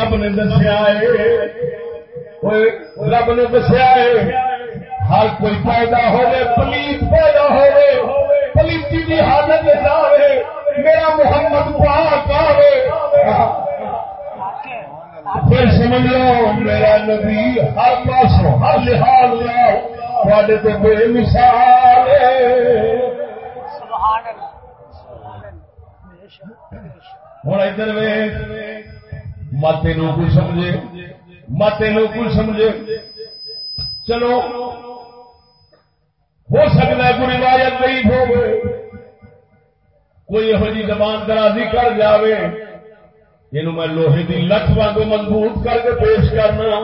رب نے دسیا ہے رب نے دسیا ہے ہر کوئی پیدا ہوئے پلیت پیدا ہوئے پلیتی کی حالت آئے میرا محمد پاک آئے پھر سمجھ لو میرا نبی ہر پاسوں ہر لحاظ لاؤ تو بے مثال ہوں ادھر مت نو کوئی سمجھے؟ مت نو کوئی سمجھے؟ چلو ہو سکتا ہے کوئی روایت نہیں ہو کوئی یہو جی زبان درازی کر جاوے یہ میں لوہے کی لکھ واگ مضبوط کر کے پیش کرنا۔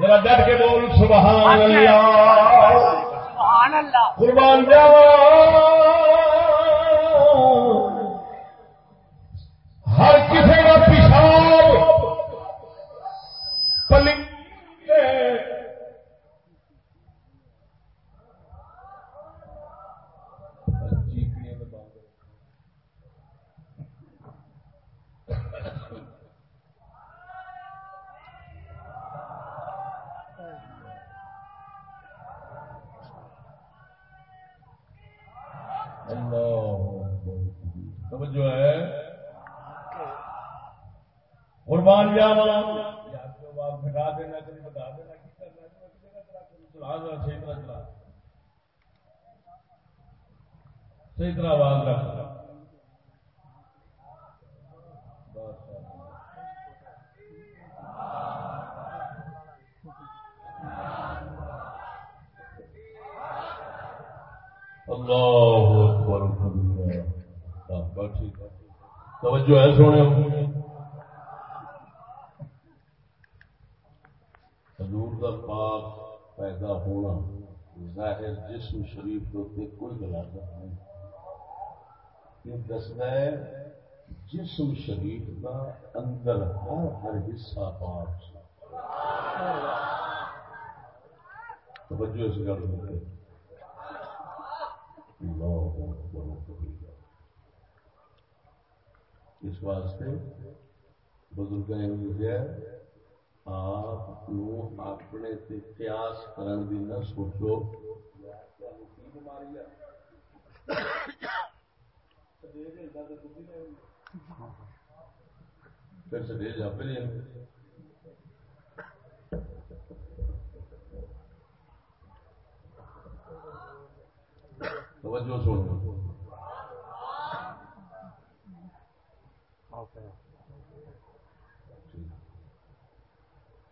ذرا ڈٹ کے بول سبحان اللہ۔ قربان جاوا ہر کسی کا پیشاب پلی جو ہے قربان جاوا بتا دینا بتا دینا صحیح طرح چلا صحیح طرح آواز رکھ اللہ توجہ ہے سونے۔ حضور کا پاک پیدا ہونا ظاہر جسم شریف کے کوئی غلط نہیں۔ یہ دستا ہے، جسم شریف کا اندر ہر ہر حصہ پاک توجہ اس گل میں اس واسطے بزرگ نے لکھا آپ اپنے قیاس کرن دی نہ سوچو پھر سدیج آپ توجہ سوچو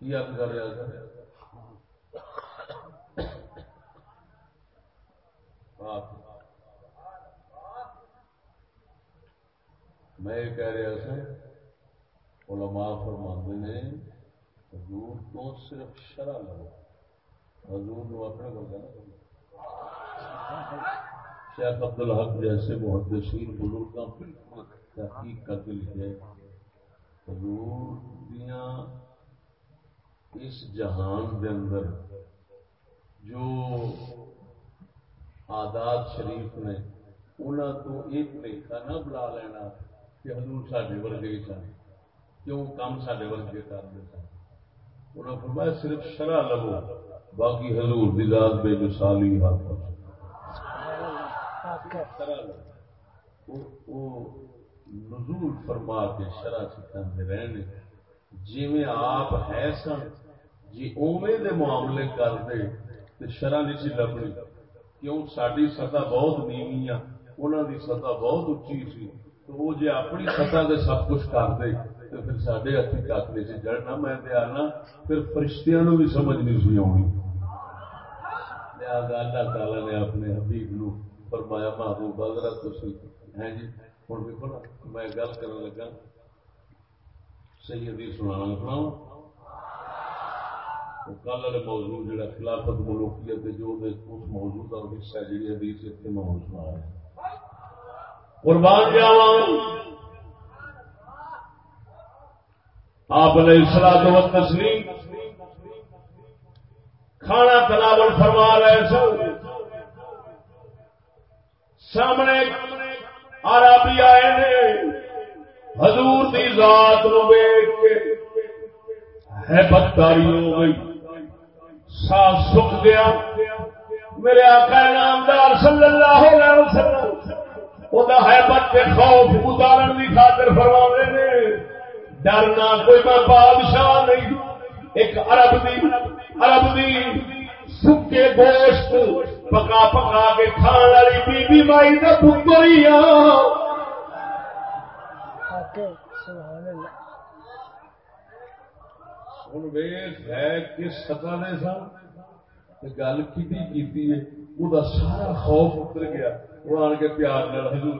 کی آپ ہاں۔ میں یہ کہہ رہا تھا، علماء فرماندے نے، حضور تو صرف شرح لو۔ حضور نو اپنے کو کہنا شیخ عبد الحق جیسے محدثین بزرگاں بالکل تحقیق کر کے لکھے حضور دیاں اس جہان دے اندر جو آداد شریف نے انہوں تو ایک لکھا نہ بلا لینا کہ حضور ساڈے ورگے سن، کیوں کام ساڈے ورگے کرتے سن؟ انہوں فرمایا صرف شرح لگو باقی حضور دی ذات بے مثالی ہاتھ نزول فرما کے شرح سکھاتے رہنے جی میں آپ ہے سن جی اوے دے معاملے کر دے تو شرح نہیں سی لبنی کیوں ساری سطح بہت نیوی آ انہوں دی سطح بہت اچھی سی تو وہ جی اپنی سطح دے سب کچھ کر دے تو پھر سارے ہاتھی کک نہیں سی جڑنا میں آنا پھر فرشتیاں بھی سمجھ نہیں سی آنی لہذا اللہ تعالی نے اپنے حبیب نو فرمایا محبوب حضرت تھی ہے جی ہوں دیکھو نا میں گل کر لگا صحیح حدیث سنانا سناؤ کل والے موضوع جڑا خلافت ملوکیت جو اس موضوع کا حصہ ہے جی حدیث اتنے میں سنا ہے۔ قربان جاوا آپ نے سلاد و تسلیم کھانا تلاول فرما رہے سن۔ سامنے عربی آئے نے۔ حضور دی ذات نو ویگ کے ہے بدکاری ہو گئی۔ ساتھ سکھ گیا میرے آقا نامدار صلی اللہ علیہ وسلم وہ ہے بچے خوف اتارن کی خاطر فرما نے ڈرنا کوئی میں بادشاہ نہیں، ایک عرب دی عرب دی سکے گوشت پکا پکا کے کھان والی بی بی مائی کا پتر ہی ہاں ہوں ویخ ہے کس سطح نے سن گل کی وہ سارا خوف اتر گیا وہ آن کے پیار نال حضور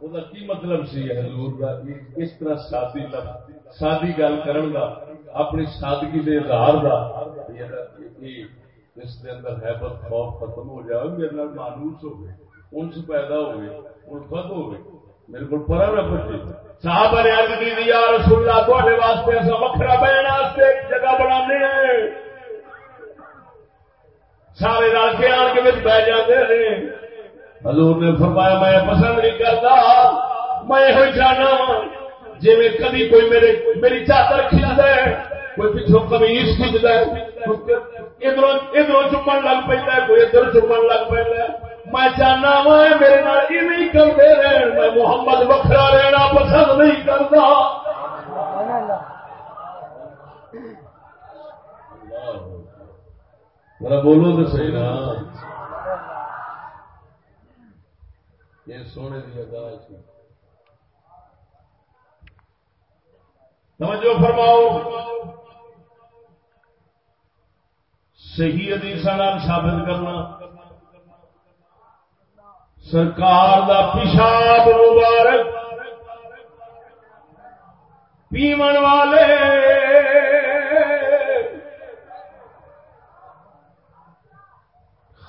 وہ کی مطلب سی حضور کا اس طرح سادی سادی گل کرن دا اپنی سادگی دے اظہار دا اس کے اندر حیبت خوف ختم ہو جائے میرے مانوس ہو گئے انس پیدا ہو گئے الفت ہو گئی میرے کو پڑا نہ پچے صاحب نے ارد کی یا رسول اللہ تھوڑے واسطے ایسا وکرا بہن واسطے جگہ بنا سارے رل کے آن کے بہ جاتے ہیں۔ حضور نے فرمایا، میں پسند نہیں کرتا، میں یہ چاہنا ہاں، جی میں کبھی کوئی میرے، میری چادر کھینچ دے کوئی پچھوں کمیز کھینچ دے ادھر ادھر چمن لگ پہ کوئی ادھر چمن لگ پہ میں چاہنا وا میرے نال نہیں کرتے رہن میں محمد وکرا رہنا پسند نہیں کرتا۔ میرا بولو تو صحیح نا۔ یہ سونے کی ادا توجہ فرماؤ۔ صحیح حدیث ثابت کرنا۔ سرکار دا پیشاب مبارک۔ پیمن والے۔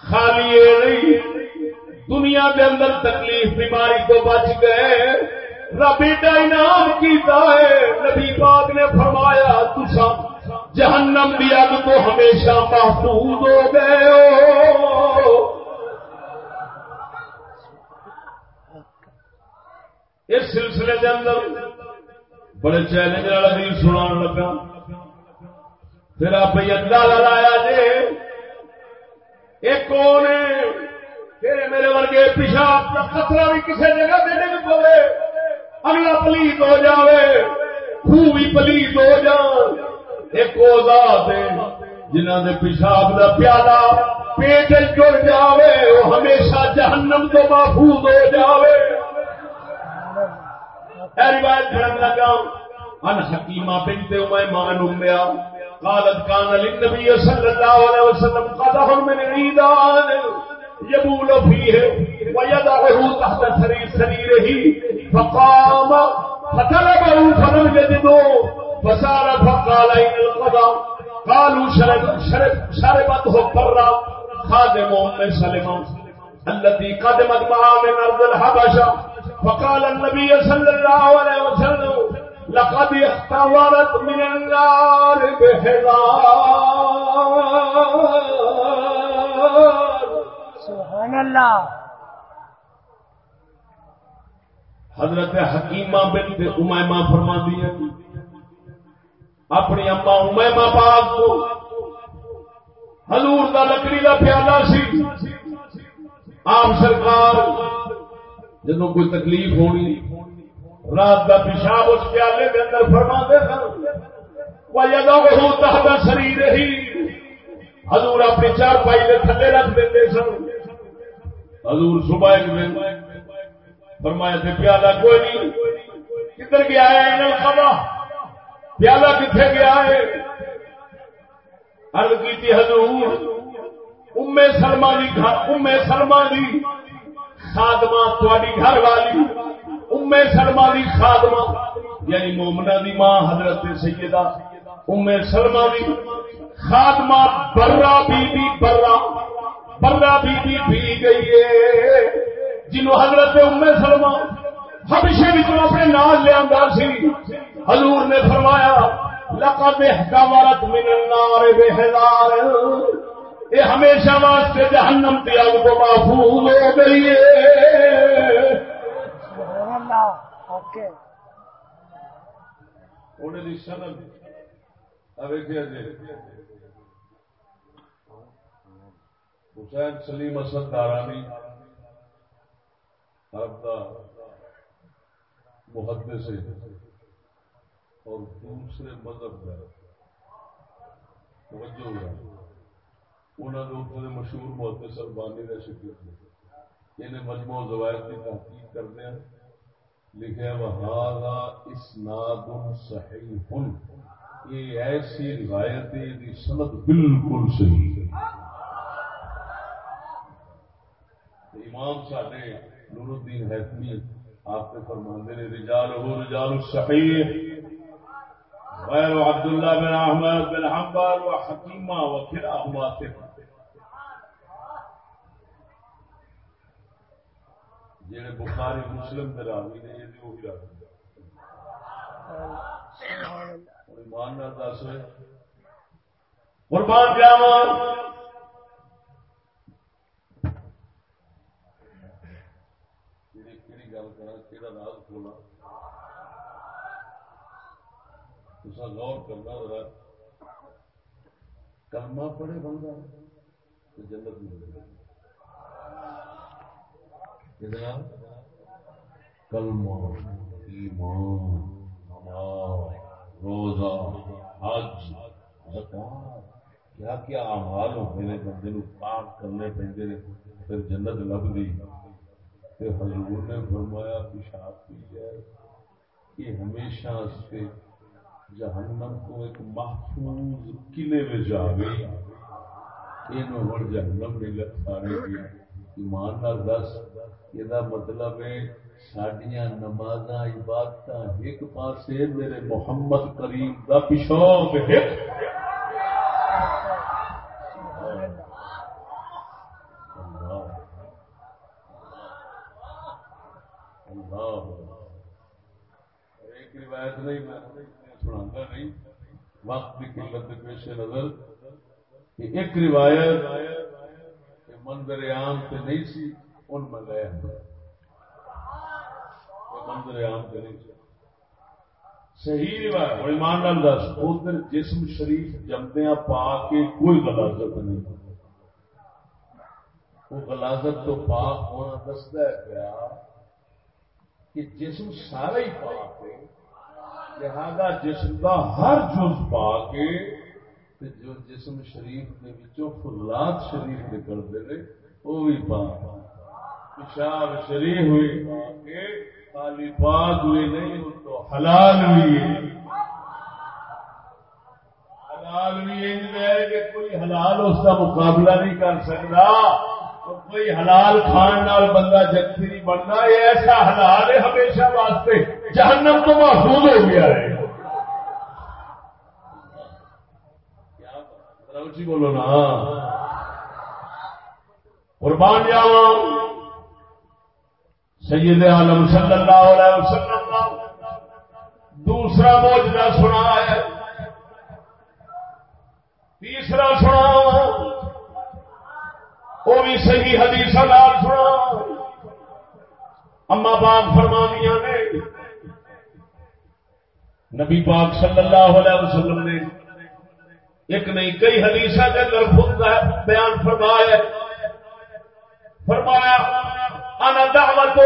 خالی نہیں، دنیا کے اندر تکلیف بیماری تو بچ گئے۔ ربی کا انعام کیتا ہے۔ نبی پاک نے فرمایا تسا جہنم بھی اگ تو ہمیشہ محفوظ ہو گئے ہو۔ اس سلسلے کے اندر بڑے چیلنج والا دین سنا لگا۔ پھر آپ اندازہ لایا جی ایک کون تیرے میرے ورگے پیشاب کا خطرہ بھی کسی جگہ دینے کو پڑے اگلا پلیت ہو جائے خو بھی پلیت ہو جان ایک ذات جنہ دے پیشاب کا پیالہ پیٹ جڑ جاوے، وہ ہمیشہ جہنم تو محفوظ ہو جاوے۔ روایت پڑھن لگا ان حکیمہ بنت امیمہ ان امیا قالت كان للنبي صلى الله عليه وسلم قدح من عيدان يبول فيه ويدعه تحت سرير سريره فقام فطلبه فلم يجده فسار فقال اين القضاء قالوا شرب شرب شربته برا خادم ام سلمة التي قدمت معها من ارض الحبشه فقال النبي صلى الله عليه وسلم لقد اختورت من النار بحذار سبحان اللہ۔ حضرت حکیمہ بنت امیمہ فرما دی اپنی اما امیمہ پاک کو حضور دا لکڑی دا پیالہ سی آپ سرکار جب کوئی تکلیف ہونی، رات کا پیشاب اس پیالے کے اندر فرما دے تحت شریر ہی حضور اپنی چار پائی کے تھلے رکھ دیں سن۔ حضور صبح ایک دن فرمایا تھے پیالہ کوئی نہیں، کدھر گیا ہے؟ خبا پیالہ کتنے گیا ہے؟ ارد کی حضور ام سلما دی ام سلما دی خادمہ تھوڑی گھر والی ام سلما دی خادمہ یعنی مومنا دی ماں حضرت سیدہ ام سلما دی خادمہ برا بی بی برا برا بی بی پی گئی ہے، جنہوں حضرت ام سلما ہمیشہ بھی تو اپنے نال لیا سی۔ حضور نے فرمایا، لقد احکامات من النار بہزار یہ ہمیشہ واسطے جہنم کی اگ کو محفوظ ہو گئی ہے جی۔ حسین سلیم اسد دارانی عرب کا محدث ہے اور دوسرے مذہب کا توجہ ہوا انہوں نے اتنے مشہور محدث البانی کا شکر انہیں یعنی مجموع زوائد کی تحقیق کرتے ہیں لکھا اسناد صحیح یہ ایسی روایت ہے سند بالکل صحیح ہے۔ امام ساڈے نور الدین حیثمی آپ کے فرماندے نے رجال ہو رجال صحیح۔ غیر عبداللہ بن احمد بن حنبل و حکیمہ و پھر احمد جڑے بخاری مسلم کے راوی نے، یہ وہی راوی ایمان نہ دس قربان جاوا گل کرا کہڑا راز کھولا تصا غور کرنا ذرا۔ کلمہ پڑھے بندہ، تو جنت ملے کلمہ، ایمان نماز روزہ، حج، زکات۔ کیا کیا اعمال ہوتے ہیں بندے نو پاک کرنے پہنتے ہیں، پھر جنت لب گئی۔ حضور نے فرمایا، پیشاب کی جائے۔ کہ ہمیشہ سے جہنم کو ایک محفوظ قلعے میں جا گئی۔ یہ ہوں جہنم نہیں لگانے گیا ایمان دس یہ مطلب ہے سڈیا نماز عبادت ایک پاسے میرے محمد کریم کا پیشاب ایک روایت نہیں، میں سنا نہیں۔ وقت کی قلت پیش نظر۔ ایک روایت منظر عام سے نہیں سی، ان میں گیا منظر عام سے نہیں سی۔ صحیح روایت اور ایمان نال دس ادھر جسم شریف جمدیا پا کے کوئی غلازت نہیں وہ غلازت تو پاک ہونا دستا ہے پیا کہ جسم سارا ہی پاک ہے۔ لہذا جسم کا ہر جز پا کے جو جسم شریف کے بچوں شریف نکلتے رہے، وہ بھی پاک پیشاب شریف ہوئی خالی پاک ہوئی نہیں تو حلال ہوئی حلال بھی کہ کوئی حلال اس کا مقابلہ نہیں کر سکتا۔ تو کوئی حلال کھان نال بندہ جگتی نہیں بننا یہ ایسا حلال ہے ہمیشہ واسطے جہنم تو محفوظ ہو گیا ہے۔ اچھی بولو نا۔ قربان جاوا سید عالم صلی اللہ علیہ وسلم کا دوسرا موجودہ سنا ہے۔ تیسرا سنا وہ بھی صحیح حدیث لال سنا اما پاک فرمانیاں نے۔ نبی پاک صلی اللہ علیہ وسلم نے ایک نہیں، کئی حدیث کے اندر خود بیان فرمایا فرمایا، انا دعوت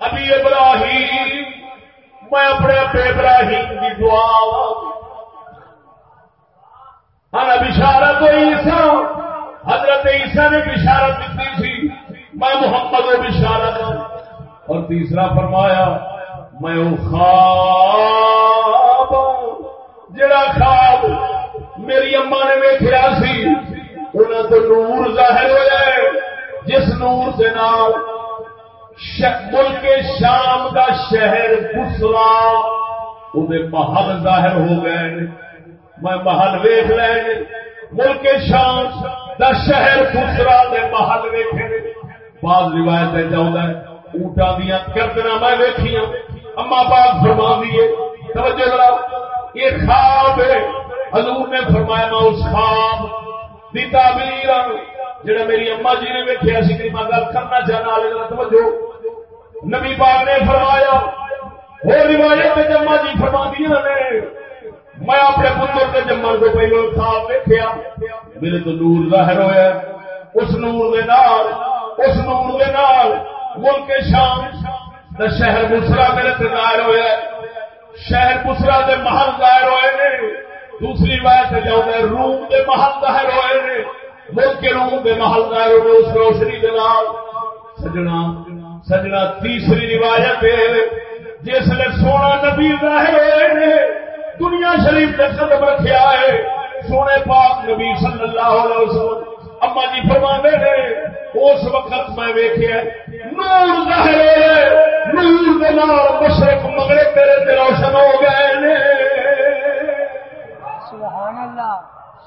ابھی ابراہیم، میں اپنے ابے ابراہیم کی دعا انا بشارت عیسا حضرت عیسیٰ نے بشارت دیتی تھی، میں محمد و بشارت۔ اور تیسرا فرمایا، میں خواب، جڑا خواب میری اما نے ویخیا سی انہوں تو نور ظاہر ہو جائے جس نور کے نام ملک شام کا شہر گسلا کسلا محل ظاہر ہو گئے۔ میں محل ویخ لے، ملک شام کا شہر کسرا کے محل ویخے بعض روایت چاہتا ہے اونٹا دیا کردنا میں ویکیا اما باغ فرما دیے توجہ یہ خواب ہے۔ حضور نے فرمایا، میں اس خواب دی تعبیر ہاں جڑا میری اما جی نے ویکیا سی کہ میں گل کرنا چاہنا ہاں، والے توجہ۔ نبی پاک نے فرمایا، وہ روایت جمع جی فرما دیا نے، میں اپنے پتر کے جمن کو پہلو خواب دیکھا میرے تو نور ظاہر ہوا اس نور دے نال، اس نور دے نال ملک شام دا شہر بسرا میرے تے ظاہر ہوا شہر بسرا دے محل ظاہر ہوئے نے۔ دوسری بات جاؤں روم دے محل ظاہر ہوئے نے ملک روم دے محل ظاہر ہوئے اس روشنی دے نال۔ سجنا سجنا تیسری روایت جس نے سونا نبی ظاہر ہوئے نے دنیا شریف کے قدم رکھا ہے۔ سونے پاک نبی صلی اللہ علیہ وسلم۔ اما جی فرما نے اس وقت میں ویخیا نور ظاہر ہوئے نور مشرق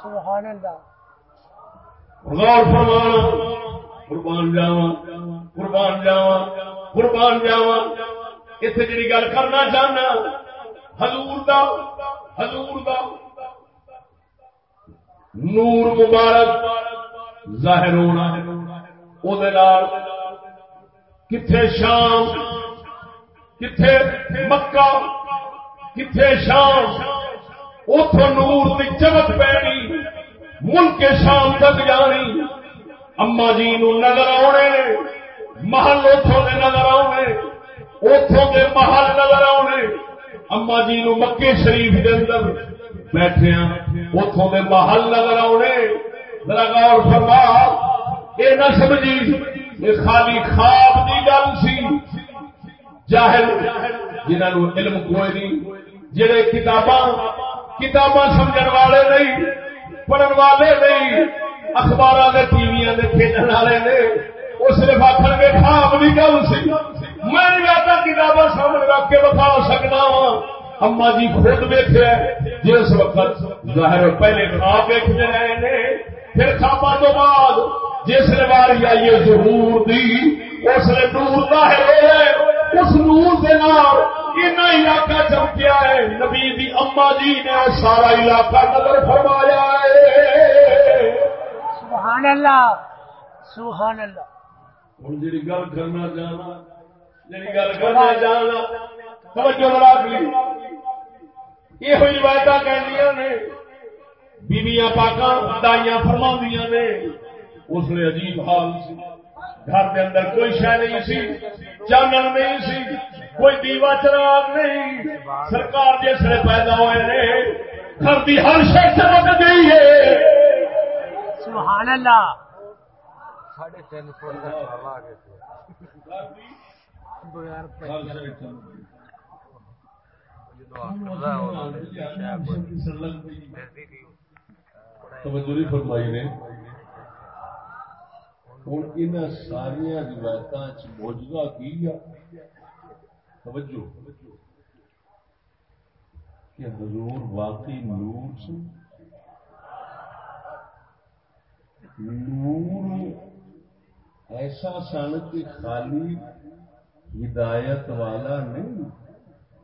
سبحان اللہ۔ غور فرمانا، قربان جاوا قربان جاوا قربان جاوا اتنے جی گل کرنا چاہنا، حضور دا حضور دا۔ نور مبارک ظاہر ہونا کتھے شام، کتھے مکہ، کتھے شام۔ اتو نور کی چمک پینی ملک شام تک جانی۔ اما جی نظر آنے محل اتوں کے نظر آنے اتوں کے محل نظر آنے اما جی نو مکے شریف کے اندر بیٹھے اتوں کے محل نظر آنے ذرا غور فرما یہ نہ سمجھی یہ خالی خواب کی گل سی۔ جاہل جنہوں علم کوئی نہیں، جڑے کتاباں کتاباں سمجھ والے نہیں، پڑھن والے نہیں اخبار کے ٹی وی کھیلنے والے نے۔ وہ صرف آخر کے خواب کی گل سی۔ میں کتاباں سامنے رکھ کے بتا سکتا وا۔ اما جی خود ویخیا جس وقت ظاہر پہلے خواب ویکتے رہے نے، پھر خوابا تو بعد جس نے باری آئی ہے ظہور دی، اس نے نور ظاہر ہوا اس نور کے نام علاقہ چمکیا ہے؟ نبی دی اما جی نے سارا علاقہ نظر فرمایا ہے۔ سبحان اللہ سبحان اللہ۔ ہوں جی گل کرنا جانا جی گل کرنا جانا توجہ یہ روایت کہ بیویاں پاکاں دائیاں فرما نے اس نے عجیب حال سی۔ گھر کے اندر کوئی شہ نہیں سی چانن نہیں سی۔ کوئی دیوا چراغ نہیں سرکار جس نے پیدا ہوئے نے گھر کی ہر شہ چمک گئی ہے سبحان اللہ ساڑھے تین فٹ توجہ فرمائی نے ہوں ان ساری روایت موجودہ کی توجہ۔ کہ حضور واقعی نور سے نور ایسا سن کہ خالی ہدایت والا نہیں،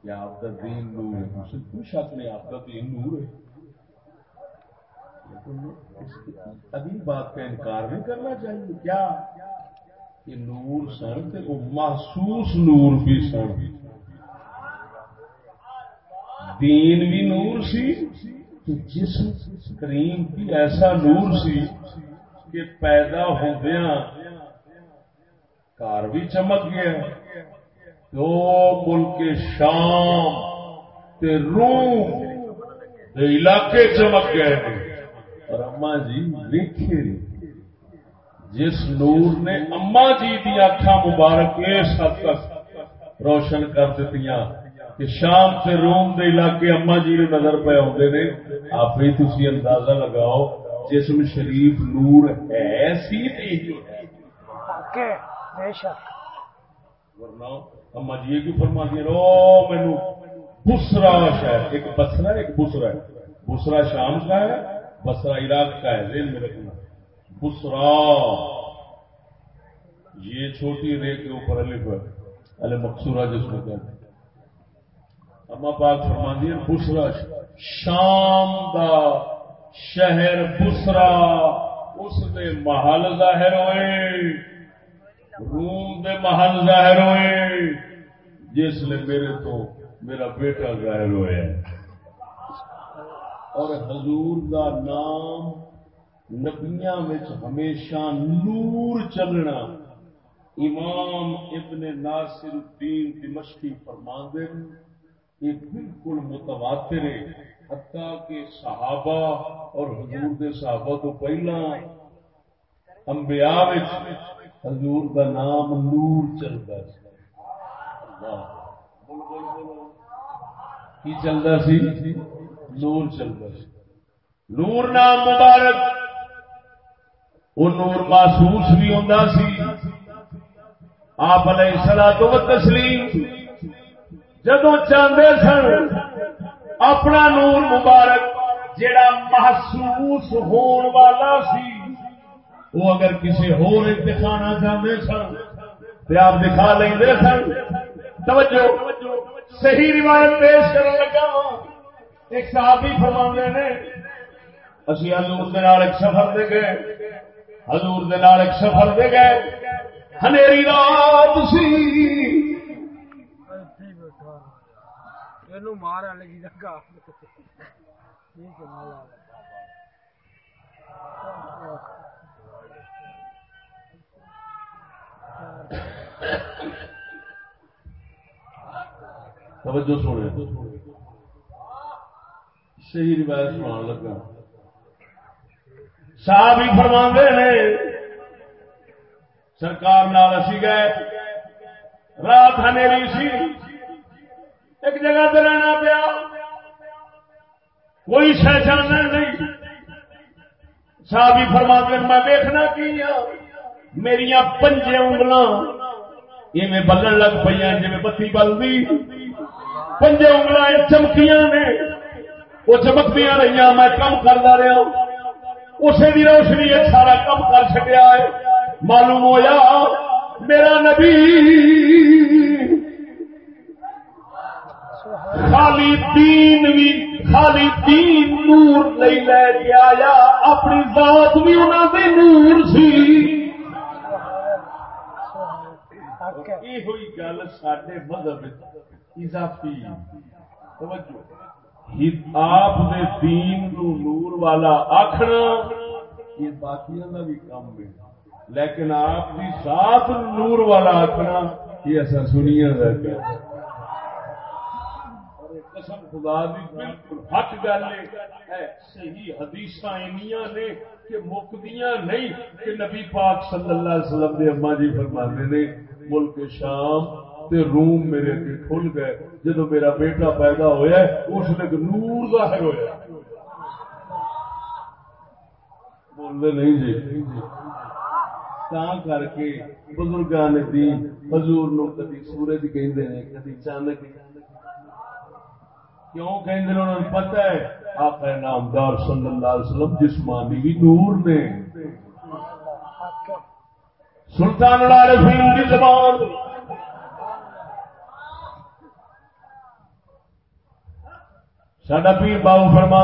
کہ آپ کا دین نور ہے۔ اسے کوئی شک نہیں، آپ کا دین نور ہے۔ ابھی بات کا انکار نہیں کرنا چاہیے۔ کیا؟ کہ نور سن وہ محسوس نور بھی سن دین بھی نور سی جس کریم بھی ایسا نور سی کہ پیدا ہودیا کار بھی چمک گیا، دو ملک شام تے روم دے علاقے چمک گئے۔ اور اما جی دیکھے جس نور نے اما جی دی اکھا مبارک اس حد تک روشن کر دیتی کہ شام سے روم دے علاقے اما جی نے نظر پہ آتے نے آپ ہی تھی اندازہ لگاؤ جسم شریف نور ہے سی ورنہ اما جی کی فرما دی رو مینو بسرا شہر ایک بسرا ایک بسرا ہے۔ بسرا شام کا ہے بسرا عراق کا ہے ذہن میں رکھنا۔ بسرا یہ چھوٹی رے کے اوپر الف ہے۔ ال مقصورہ جس کو کہتے ہیں۔ اما پاک فرما دی بسرا شام دا شہر بسرا، اس نے محل ظاہر ہوئے۔ روم دے محل ظاہر ہوئے۔ جس نے میرے تو میرا بیٹا ظاہر ہوا اور حضور دا نام نبیاں وچ ہمیشہ نور چلنا۔ امام ابن ناصر الدین دمشقی فرماندے، یہ بالکل متواتر ہے، حتیٰ کہ صحابہ اور حضور دے صحابہ تو پہلا انبیاء وچ حضور کا نام نور چلتا کی چلتا سی؟ نور چلتا سی۔ نور نام مبارک۔ وہ نور محسوس بھی ہوتا سی۔ آپ علیہ سلا تو تسلیم جدو چاہتے سن، اپنا نور مبارک جڑا محسوس ہون والا سی، وہ اگر کسی ہور دکھانا چاہتے سن تو آپ دکھا لیں سن۔ توجہ، صحیح روایت پیش کر لگا ہاں۔ ایک صحابی فرما نے، اسی حضور ایک سفر دے گئے۔ حضور دے نال ایک سفر دے گئے۔ ہنیری رات سی۔ توجہ سونے صحیح روایت سنان لگا۔ صاحب ہی فرما نے، سرکار نال اسی گئے، رات ہنیری سی، ایک جگہ پہ رہنا پیا، کوئی شہشان نہیں، صاحب ہی فرما میں دیکھنا کی ہاں, میری پنجے انگلاں میں بلن لگ پہ جی بتی بلدی، پنجے انگل چمکیاں نے، وہ چمکدیا رہی میں کم کرتا رہا اسے بھی روشنی سارا کم کر چکیا ہے۔ معلوم ہوا میرا نبی خالی دین بھی خالی دین نور نہیں لے کے آیا اپنی ذات بھی انہوں نے نور سی۔ یہ ہوئی گل سڈے مذہب اضافی۔ آپ دے دین نو نور والا آخنا یہ باقیوں کا بھی کام ہے۔ لیکن آپ کی ساتھ نور والا آخنا یہ ایسا سنیا رہتا قسم خدا دی بالکل حق گل ہے صحیح حدیث نے کہ مکدیاں نہیں، کہ نبی پاک صلی اللہ علیہ وسلم نے اما جی فرمانے نے، ملک شام تے روم میرے اگے کھل گئے۔ جدو میرا بیٹا پیدا ہویا ہے، اس نے نور ظاہر ہویا۔ بولتے نہیں جی۔ تا کر کے بزرگان دین حضور نو کدی سورج کہندے نے، کدی چاند کیوں کہیں انہوں نے پتہ ہے آپ نامدار صلی اللہ علیہ وسلم جسمانی بھی نور نے۔ سلطان العارفین کی زبان۔ سڈا پیر بابو فرما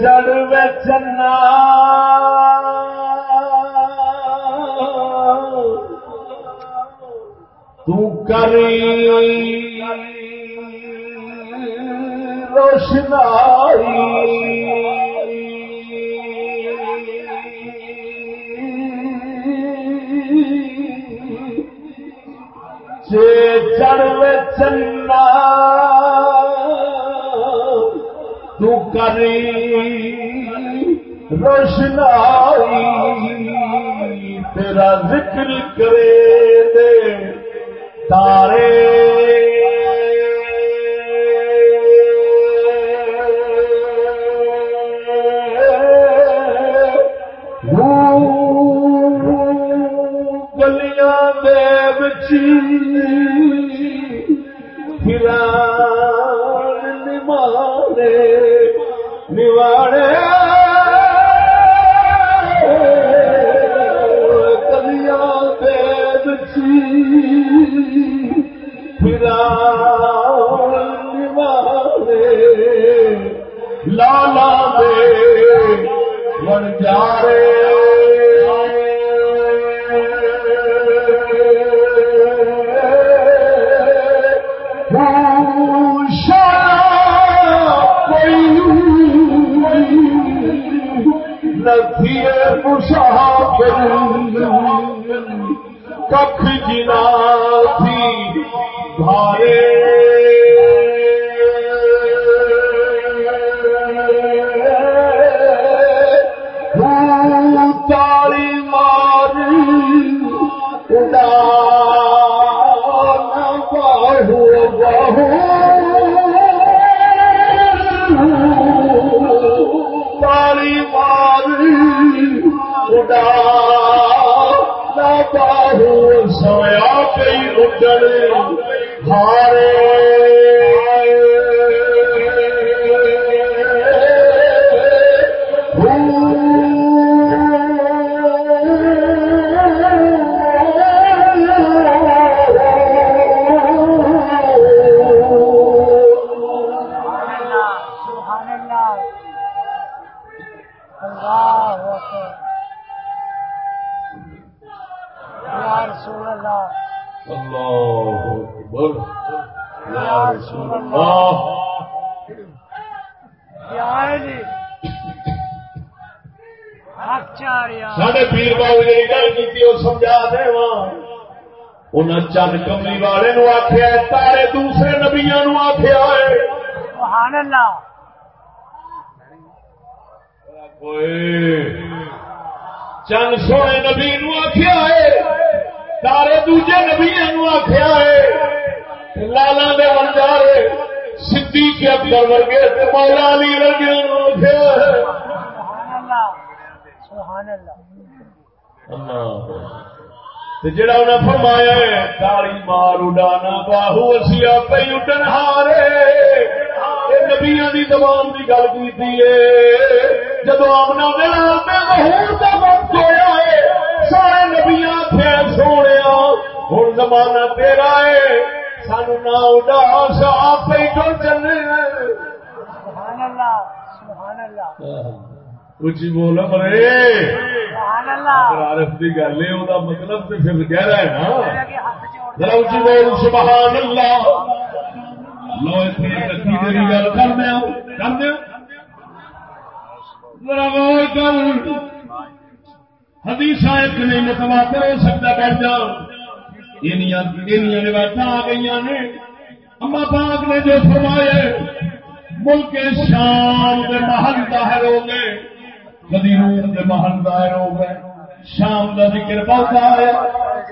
چڑ چنا تو کری چڑ چنا تو روشنائی تیرا ذکر کرے۔ بھارے چند کملی والے نو آخیا تارے دوسرے نبیا نو آخیا چند سونے نبی نو آخیا ہے تارے دوجے نبیا نو آخیا ہے لالا دے بنجارے سدھی کے اکبر ورگے مولا علی ورگے نو آخیا ہے سبحان اللہ سبحان اللہ تے جڑا انہیں فرمایا ہے تاڑی مار اڈانا باہو اسی آپ ہی اڈن ہارے یہ نبیاں دی زبان دی گل ہے جدو آمنا ظہور وقت ہے سارے نبیاں تھے سونے ہن زمانہ تیرا ہے سانو نہ اڈا آپ ہی ٹر چلے سبحان اللہ سبحان اللہ اچھی بولا مرے عارف کی گل ہے وہ مطلب تو پھر گہرا ہے نا؟ جوڑ ذرا اچھی بول سبحان اللہ! لو میری گل کر دیا کر دیا ذرا غور کر۔ حدیث ایک نہیں متواتر ہو سکتا کر جا۔ یہ روایت آ گئی نے۔ اما پاک نے جو فرمائے ملک شام کے محل ظاہر ہو گئے۔ کدی روم کے محل ظاہر ہو گئے۔ شام کا ذکر بہت آیا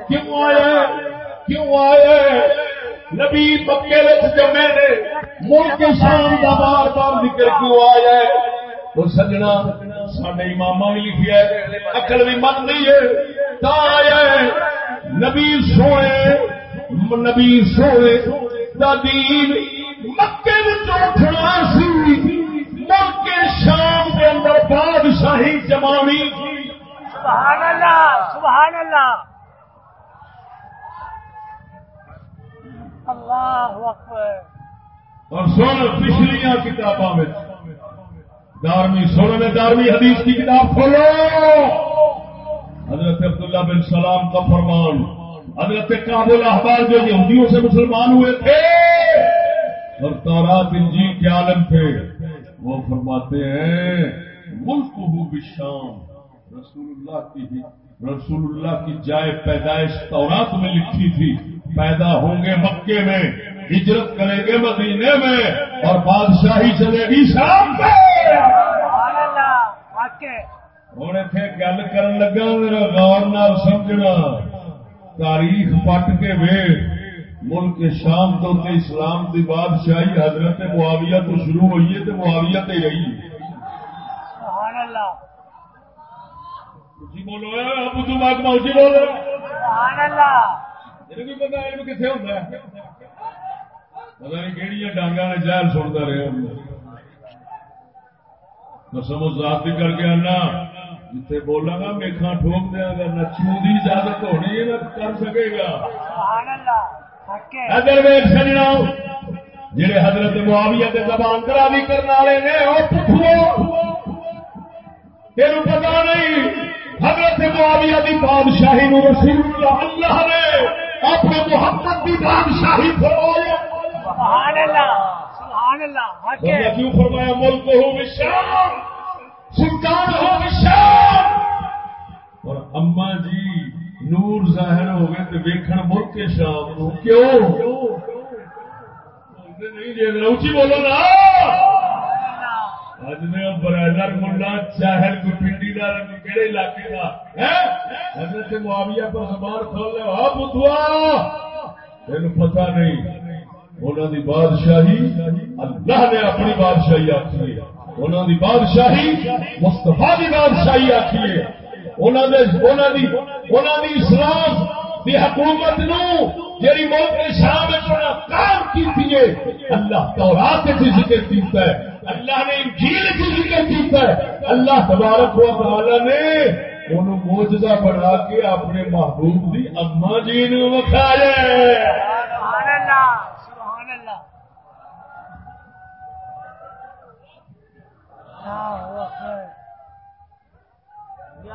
کیوں آیا؟ کیوں آیا؟ نبی مکے وچ جمے نے ملک شام کا بار بار ذکر کیوں آیا؟ ہے وہ سجنا سڈے امام بھی لکھی ہے۔ اکل بھی من نہیں ہے۔ تا آیا ہے۔ نبی سونے نبی سونے دا دین مکے اٹھنا سی۔ ملک شام کے اندر بادشاہی جمانی سبحان اللہ سبحان اللہ۔ اللہ اکبر۔ اور سن پچھلیاں کتاباں میں دارمی سونے میں دارمی حدیث کی کتاب کھولو حضرت عبداللہ بن سلام کا فرمان حضرت کابل احبار جو یہودیوں سے مسلمان ہوئے تھے اور تورات انجیل کے عالم تھے۔ وہ فرماتے ہیں ملک بشام رسول اللہ کی رسول اللہ کی جائے پیدائش تورات میں لکھی تھی پیدا ہوں گے مکے میں ہجرت کریں گے مدینے میں اور بادشاہی چلے گی شام پہ۔ ہوں اتنے گل کر لگا میرا غور نال سمجھنا۔ تاریخ پٹ کے وے ملک شام تو اسلام کی بادشاہی حضرت معاویہ تو شروع ہوئی ہے تو معاویہ تے رہی ہے۔ سبحان اللہ۔ جی بولو ابو تو بات پہنچی بولو۔ سبحان اللہ۔ یہ بھی پتا علم کتنے ہوتا ہے؟ پتا نہیں کہڑی ڈانگا نے جہل سنتا رہے قسم ذاتی کر کے آنا جتنے بولا گا میخا ٹھوک دیا گا نہ چو کی اجازت ہونی ہے نہ کر سکے گا۔ سبحان اللہ۔ اگر ویک سجنا جہے حضرت معاویہ کے زبان خرابی کرنے والے نے وہ تین پتا نہیں حضرت معاویہ کی بادشاہی نو رسول اللہ اللہ نے اپنے محبت کی بادشاہی فرمایا۔ سبحان اللہ سبحان اللہ کیوں فرمایا؟ ملک ہو بشام سلطان ہو بشام اما جی نور ظاہر ہو گئے تو ویکھن ملک کے شام نو کیوں؟ نہیں جی اچھی بولو نا۔ اج نے برادر ملا چاہل کو پنڈی کا کہڑے علاقے کا حضرت معاویہ پر زبان کھول لے ہاں بدھوا تین پتا نہیں انہوں دی بادشاہی اللہ نے اپنی بادشاہی آخی ہے۔ انہوں دی بادشاہی مستفا دی بادشاہی آخی ہے۔ دی اسلام دی حکومت نو جی ملک شام کام کی اللہ تورات کی ذکر کیتا ہے، اللہ نے انجیل کی ذکر کیتا ہے، اللہ تبارک و تعالی نے انہوں موجزہ بنا کے اپنے محبوب دی اما جی نو وکھایا سبحان اللہ سبحان اللہ اللہ اکبر یا رسول اللہ اچاریا یا غوثیہ اللہ اکبر زندہ جی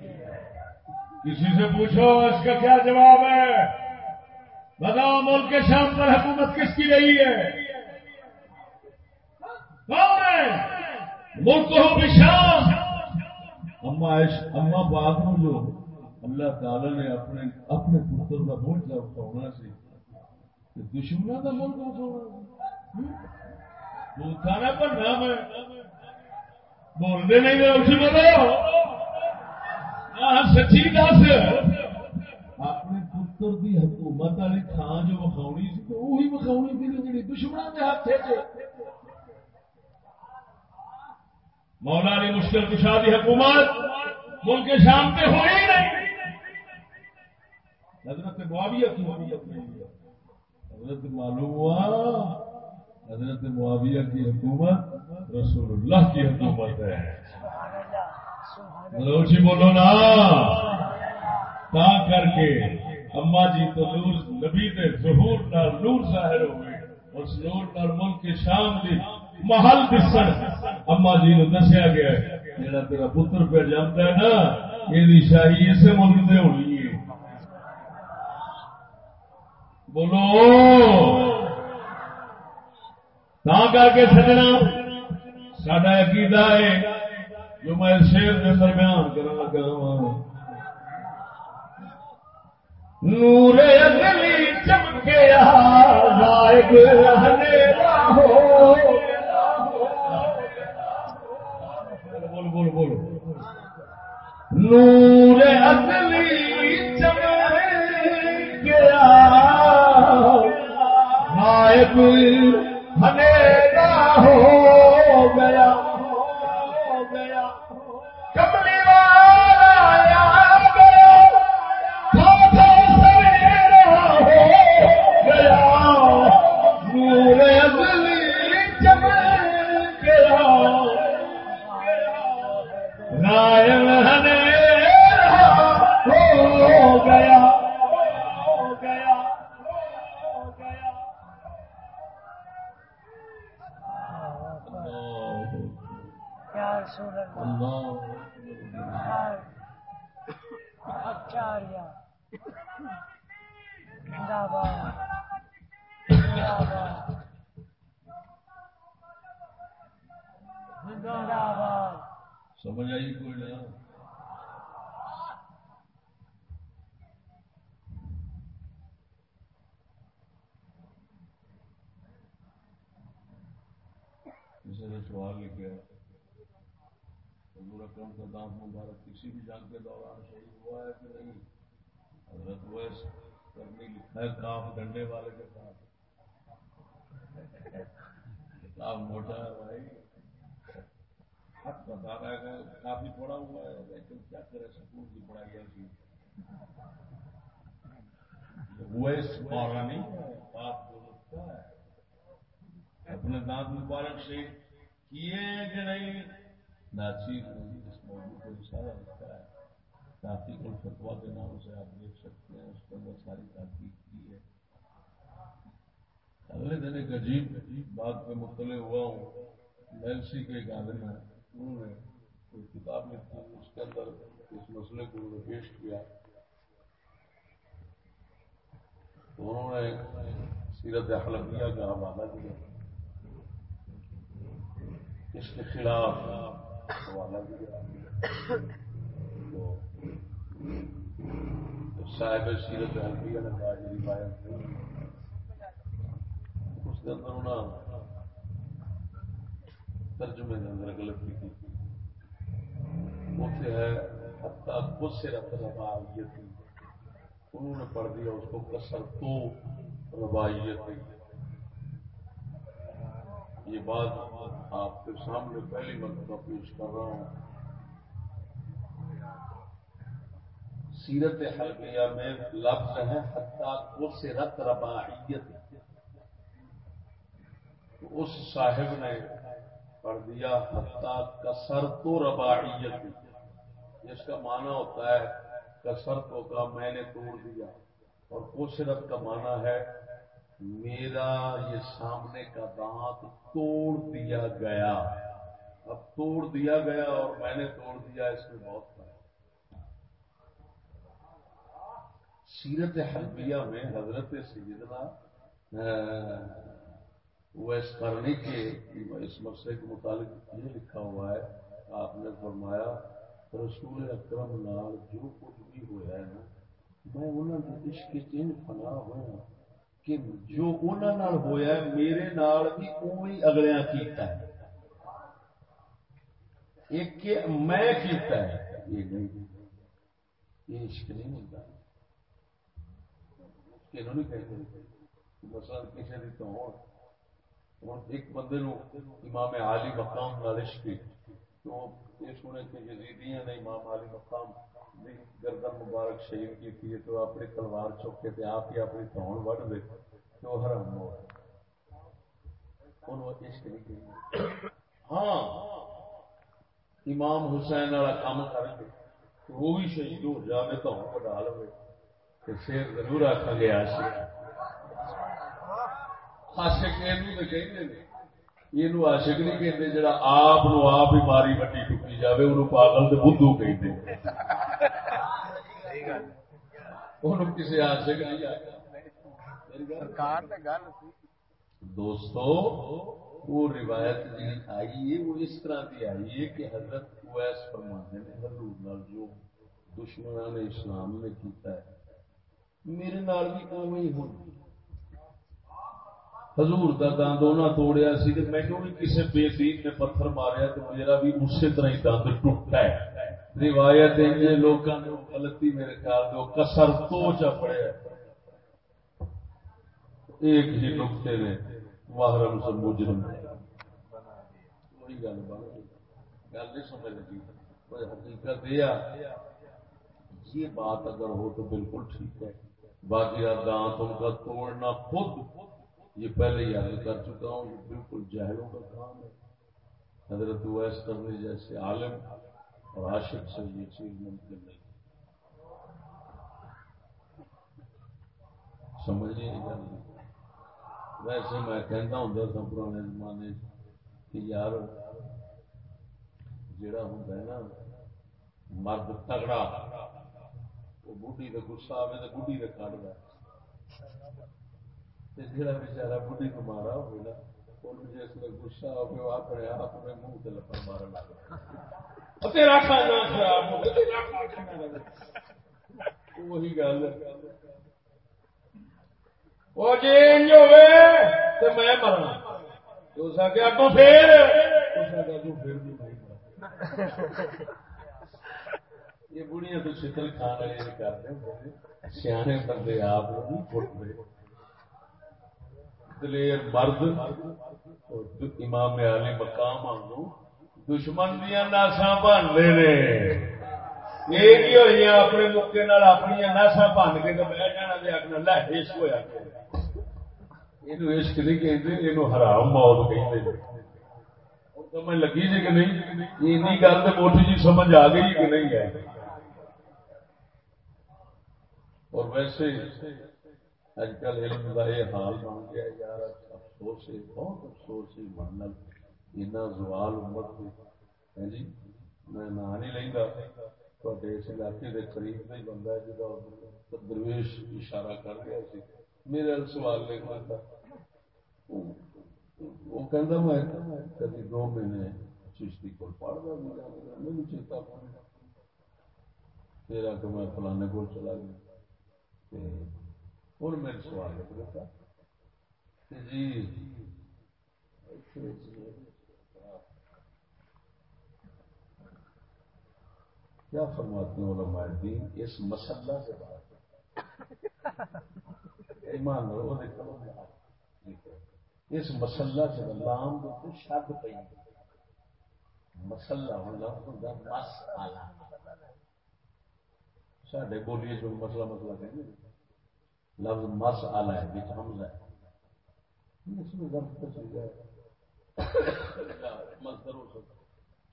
جی کسی سے پوچھو اس کا کیا جواب ہے؟ بتاؤ ملک کے شام پر حکومت کس کی رہی ہے؟ کون ہے؟ ملک ہو بھی شام۔ اما عائش- اما باغ میں جو اللہ تعالی نے اپنے اپنے پتر کا بوجھ اٹھاؤنا سی تو دشمنوں کا ملک اٹھاؤنا تو کھانا پر نام ہے۔ بولتے نہیں میں اسی بولو سچی دس۔ اپنے پتر کی حکومت والی تھان جو وکھاونی سی، تو وہی وکھاونی تھی جی دشمنوں کے ہاتھ مولا علی مشکل کشا دی حکومت ملک شام پہ ہوئی ہی نہیں۔ حضرت معاویہ کی حکومت نہیں حضرت معلوم ہوا۔ حضرت معاویہ کی حکومت رسول اللہ کی حکومت ہے۔ روچی بولو نا۔ تا کر کے اما جی تو نور نبی دے ظہور نال نور ظاہر ہو گئے اس نور نال ملک کے شام دی محل دسن۔ اما جی نو دسیا گیا ہے، جڑا تیرا پتر پہ جانتا ہے نا یہ شاہی اسے ملک دے ہونی ہے۔ بولو۔ تا کر کے سجنا سڈا عقیدہ ہے، جو میں شیر کے اندر بیان کرنا لگا ہوں نور اگلی چمکے غائب اندھیرا ہو گڑ بول نور اگلی غائب کسی بھی جنگ کے دوران شہید ہوا ہے کہ نہیں؟ حضرت ویس کرنی لکھا ہے، کاف ڈنڈے والے کے ساتھ۔ کتاب موٹا ہے بھائی۔ حق بتا رہا ہے کافی پڑا ہوا ہے، لیکن کیا کرے؟ سکون کی پڑھائی ایسی ویس بارانی آپ جو لکھتا ہے۔ اپنے دانت مبارک سے کیے ہیں کہ نہیں؟ ناچی اس موضوع کو ہے تحقیق الفتوا کے نام سے آپ دیکھ سکتے ہیں اس کے اندر ساری تحقیق کی ہے اگلے دن ایک عجیب عجیب بات پہ مطلع ہوا ہوں میلسی کے ایک عالم ہے انہوں نے کوئی کتاب لکھی اس کے اندر اس مسئلے کو انہوں نے پیش کیا تو انہوں نے سیرت حلفیہ کا حوالہ دیا اس کے خلاف صاحب سیرت حلفیہ نے کہا روایت اس کے اندر انہوں ترجمے کے اندر غلطی کی۔ اتنے ہے خود سے رب رباعیت انہوں نے پڑھ دیا اس کو کسر تو رباعیت۔ یہ بات آپ کے سامنے پہلی مرتبہ پیش کر رہا ہوں۔ سیرت حلقیہ میں لفظ ہے حتیٰ قصرت رباعیت۔ اس صاحب نے پڑھ دیا، حتیٰ کسر تو رباعیت۔ جس کا معنی ہوتا ہے کسر تو کا میں نے توڑ دیا۔ اور قصرت کا معنی ہے میرا یہ سامنے کا دانت توڑ دیا گیا۔ اب توڑ دیا گیا اور میں نے توڑ دیا، اس میں بہت فرق سیرت حلبیہ میں حضرت سیدنا ویس کرنے کے اس مسئلے کے متعلق یہ لکھا ہوا ہے، آپ نے فرمایا، رسول اکرم نال جو کچھ بھی ہوا ہے نا، میں انہوں نے عشق چین فنا ہوا کہ جو انہوں نے ہوا ہے، میرے نال بھی اوی اگلیاں کیتا ہے۔ ایک کہ میں کیتا ہے، یہ نہیں، یہ عشق نہیں ہوتا۔ انہوں نے کہتے۔ مثلا کسی کی تو ہوں ایک بندے نو امام عالی مقام نالش کی تو یہ سنے کہ یزیدیاں نے امام عالی مقام گردن مبارک شہید کی تھی، تو اپنی تلوار چوکے تے آپ ہی اپنی تھون وڈ دے، تو حرم ہو ہاں امام حسین والا کام کر کے وہ بھی شہید ہو جائے تو بڑا لو۔ شیر ضرور آخا گیا عاشق۔ یہ عاشق نہیں کہتے جڑا آپ آپ ہی ماری وٹی ٹکی جائے انہوں پاگل تو بدھو کہتے کسی عاشق نہیں دوستو وہ روایت جی آئی ہے وہ اس طرح کی آئی ہے کہ حضرت اویس فرمانے نے حضور نال جو دشمنان اسلام نے کیتا ہے میرے نال بھی اوے ہی ہوں حضور انہیں توڑیا سی مینو بھی کسی بے دین نے پتھر ماریا تو میرا بھی اسی طرح ہی دند ٹوٹا ہے روایت لوگوں نے غلطی میرے خیال میں کسر تو چپڑیا ایک ہی نقطے نے محرم سے مجرم گل گل نہیں سمجھ لگی۔ حقیقت یہ بات اگر ہو تو بالکل ٹھیک ہے۔ باقی دانت ان کا توڑنا خود، یہ پہلے ہی حل کر چکا ہوں، یہ بالکل جہلوں کا کام ہے۔ حضرت ویس کرنے جیسے عالم اور عاشق سے یہ چیز ممکن نہیں۔ سمجھیے گل ویسے میں کہنا ہوں تھا پرانے زمانے کہ یار جڑا ہوں نا، مرد تگڑا، وہ بڑھی کا گسا آئے تو بڑھی کا کٹ دیا جا بچارا بڑھی کو مارا ہوئے نا جس میں گسا ہو وہ اپنے آپ میں منہ سے لپڑ وہی گل وہ جی ہوئے میں مرنا۔ تو پھر۔ پھر بھی یہ بڑھیا تو شکل کھان والے کرتے سیانے بندے آپ دلیر مرد امام علی مقام دشمن دیا ناسا بنتے نے یہ ہوئی اپنے موقع اپنی ناسا بن کے تو بہ جانا دے آخنا لہش ہوا یہ عشق نہیں کہتے یہ حرام موت کہتے سمجھ لگی جی کہ نہیں این گل تو موٹی جی سمجھ آ گئی کہ نہیں ہے اور ویسے اج کل علم کا یہ حال بن گیا یار افسوس ہے بہت افسوس ہے من اینا زوال امت ہے جی میں نہ نہیں لینا تھوڑے اس علاقے کے قریب نہیں بندہ ہے جا درویش اشارہ کر گیا سی میرے سوال لکھنا تھا وہ کہہ میں کبھی دو مہینے چشتی کو پڑھتا میرے چیتا پھر آ کے میں فلانے کو چلا گیا اور میرے سوال لکھ دیتا جی کیا فرماتے ہیں علماء دین؟ اس مسئلہ سے بات ایمان اس مسئلہ سے لام تو شد پہ مسئلہ لفظ مس آلہ۔ سڈے بولیے جو مسئلہ مسئلہ کہیں لفظ مس آلہ ہے، بیچ حمزہ ہے۔ اس میں ضبط تشریح ہے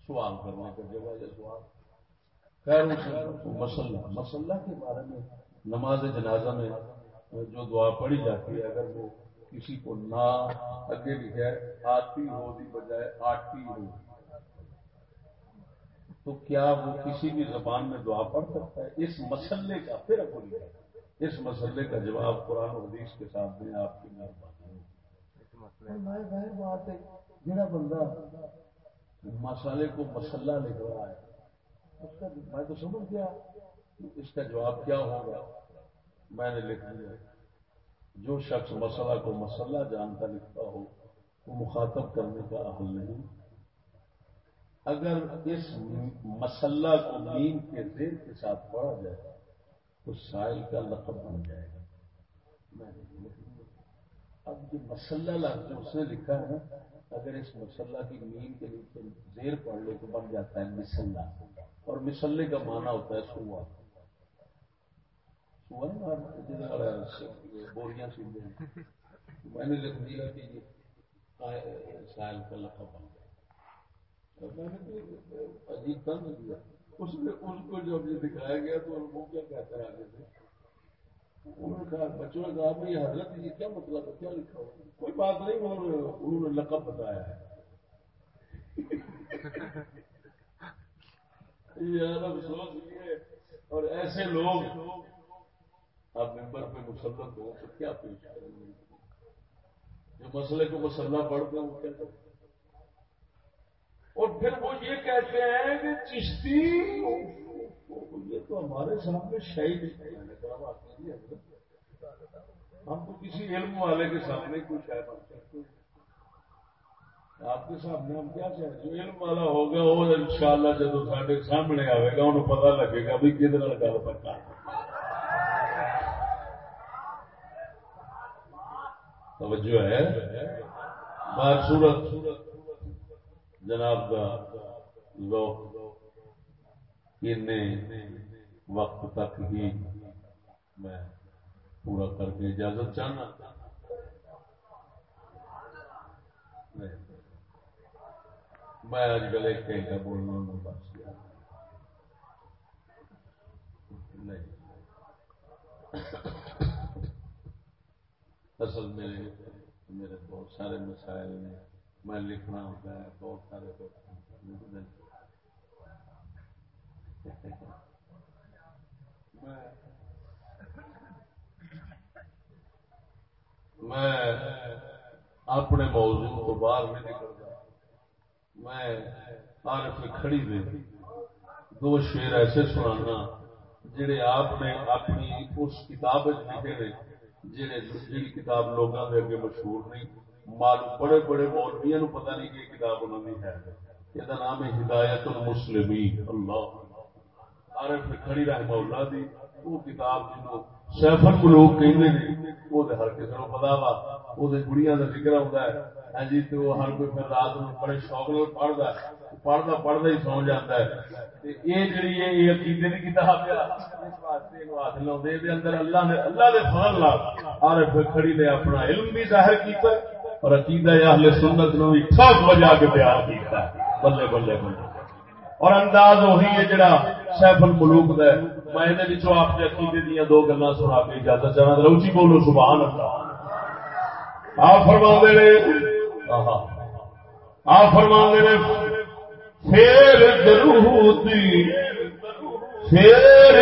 سوال کرنے کا جگہ یا سوال۔ مسلح مسلح کے بارے میں، نماز جنازہ میں جو دعا پڑھی جاتی ہے، اگر وہ کسی کو نہ اگے لکھا ہے، آتی ہو دی بجائے آٹی ہو۔ تو کیا وہ کسی بھی زبان میں دعا پڑھ سکتا ہے؟ اس مسئلے کا پھر اگو ہے۔ اس مسئلے کا جواب قرآن و حدیث کے ساتھ دیں آپ کی مہربانی بات ہے جہاں بندہ مسالے کو مسلح لکھ رہا ہے میں تو سمجھ گیا اس کا جواب کیا ہوگا۔ میں نے لکھ دیا۔ جو شخص مسئلہ کو مسئلہ جانتا لکھتا ہو، وہ مخاطب کرنے کا حل نہیں۔ اگر اس مسئلہ کو نیم کے زیر کے ساتھ پڑھا جائے، تو سائل کا لقب بن جائے گا۔ اب جو مسئلہ لفظ جو اس نے لکھا ہے، اگر اس مسئلہ کی نیم کے نیچے زیر پڑھ لے تو بن جاتا ہے مسلح اور مسلے کا معنی ہوتا ہے سوا۔ بوریاں سیدھے میں نے لکھ دیا کہ یہ سائل کا لقب بن گیا۔ میں نے عجیب تنگ دیا اس میں اس کو جب یہ دکھایا گیا تو وہ کیا کہتا ہے آگے سے؟ انہوں نے کہا، بچوں نے کہا، بھائی، حضرت، یہ کیا مطلب ہے؟ کیا لکھا ہوا کوئی بات نہیں انہوں نے لقب بتایا ہے۔ اور ایسے لوگ آپ ممبر پہ مسلط ہو تو کیا پیش کریں گے؟ جو مسئلے کو مسلح پڑھتے ہیں وہ کیا کرتے اور پھر وہ یہ کہتے ہیں کہ چشتی یہ تو ہمارے سامنے شہید ہم تو کسی علم والے کے سامنے کوئی شاید ہیں آپ کے سامنے ہم کیا چاہیں جو علم والا ہوگا وہ ان شاء اللہ جب سارے سامنے آئے گا، انہوں پتا لگے گا بھی کدھر گل پکا۔ توجہ ہے؟ بار سورت جناب کا لوگ وقت تک ہی میں پورا کر کے اجازت چاہنا۔ میں اج کل ایک گھنٹہ بولنا بس گیا۔ اصل میرے میرے بہت سارے مسائل نے میں لکھنا ہوتا ہے، بہت سارے میں اپنے موضوع تو باہر نہیں نکلتا میں عارف کھڑی دے دو شیر ایسے سنانا جڑے آپ نے اپنی اس کتاب لکھے نے، جڑے جی کتاب لوگوں کے اگے مشہور نہیں۔ معلوم بڑے بڑے مولویا نو پتا نہیں کہ کتاب انہوں نے ہے۔ یہ نام ہے ہدایت المسلمین۔ اللہ۔ عارف کھڑی رحمہ اللہ دی، وہ کتاب جنوں سیفن کو لوگ کہیں وہ ہر کسی کو پتا وا، وہ کڑیاں کا ذکر آتا ہے۔ ہاں جی تو ہر کوئی پھر رات میں بڑے شوق نال پڑھتا ہے پڑھتا پڑھتا ہی سو جاتا ہے۔ یہ جڑی ہے یہ عقیدے کی کتاب ہے اس واسطے ہاتھ لاؤ اندر اللہ نے، اللہ دے فضل نال عارف کھڑی نے اپنا علم بھی ظاہر کیتا اور عقیدہ اہل سنت نو بھی ٹھاک بجا کے بیان کیتا بلے بلے بلے۔ اور انداز وہی ہے جڑا سیف الملوک دا ہے۔ میں آپ کے عقیدے دیا دو گلا سنا کے اجازت چاہنا روچی بولو، سبحان اللہ۔ آپ فرما دے آپ فرما دے پھر درودی پھر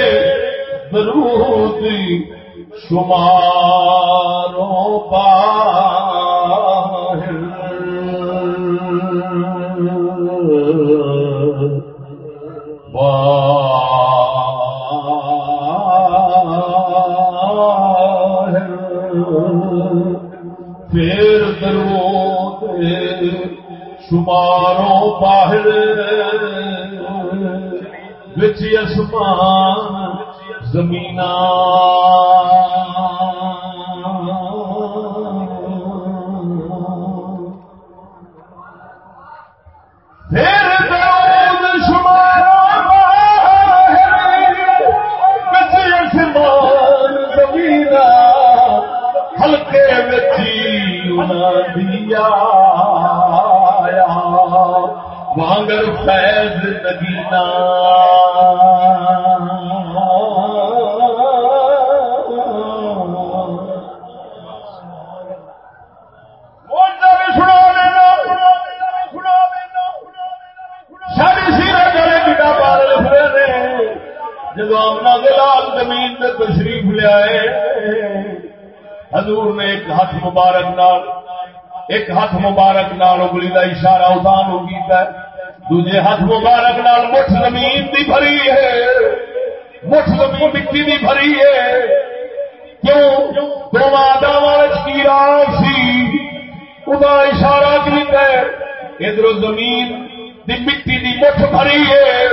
درود شماروں باہر پھر درو شماروں باہر بچ اسمان زمینہ جدو آمنا دلال زمین میں تشریف لیا حضور نے ایک ہاتھ مبارک نال ایک ہاتھ مبارک نال اگلی کا اشارہ ادان ہو کیتا دوجے ہاتھ مبارک نال مٹھ زمین دی بھری ہے۔ مٹھ زمین مٹی دی بھری ہے۔ کیوں؟ دو آدم کی راہ سی؟ ادا اشارہ کیتا ہے۔ ادھر زمین دی مٹی دی مٹھ بھری ہے۔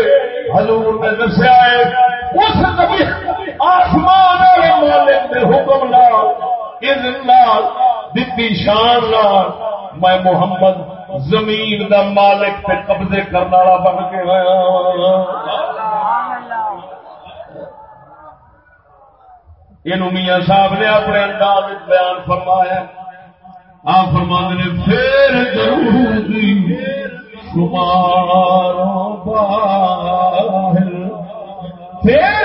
حضور نے دسیا ہے، اس زمین آسمان والے مالک دے حکم نال دتی شان لال میں محمد زمین دا مالک تے قبضے کرنے والا بن کے ہاں۔ یہ میاں صاحب نے اپنے انداز بیان فرمایا۔ آ فرما نے، پھر درود پھر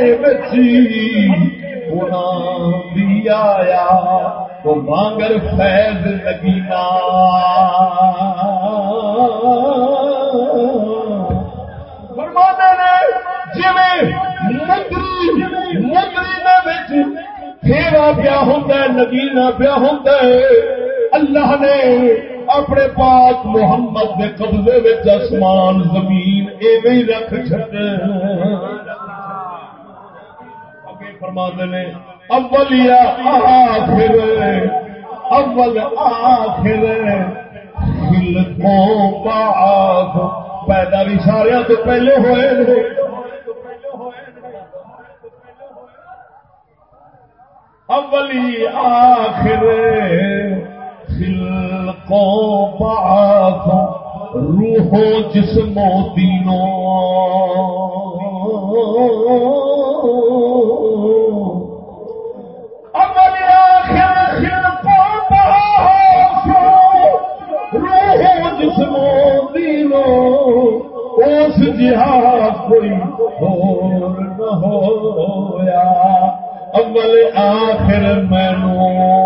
بچی بھی آیا، وہ مانگر فیض لگینا فرمانے نے جی مندری پھیرا پیا ہوتا ہے، نگینا پیا ہوتا ہے۔ اللہ نے اپنے پاک محمد کے قبضے میں آسمان، زمین ایویں رکھ چکے فرما نے اول یا آخر، اول آخر خلقوں پاک پیدا بھی سارے تو پہلے ہوئے اولی آخر خلقوں پاک روحوں جسموں دینوں۔ اس کوئی اور نہ ہویا اول آخر مینو ہے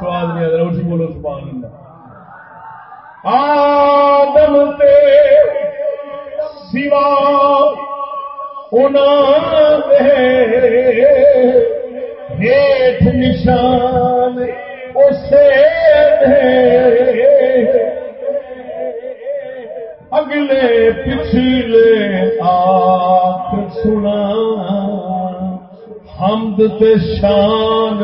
سوال نہیں آدھا اسی بولو، سبحان اللہ۔ تے شان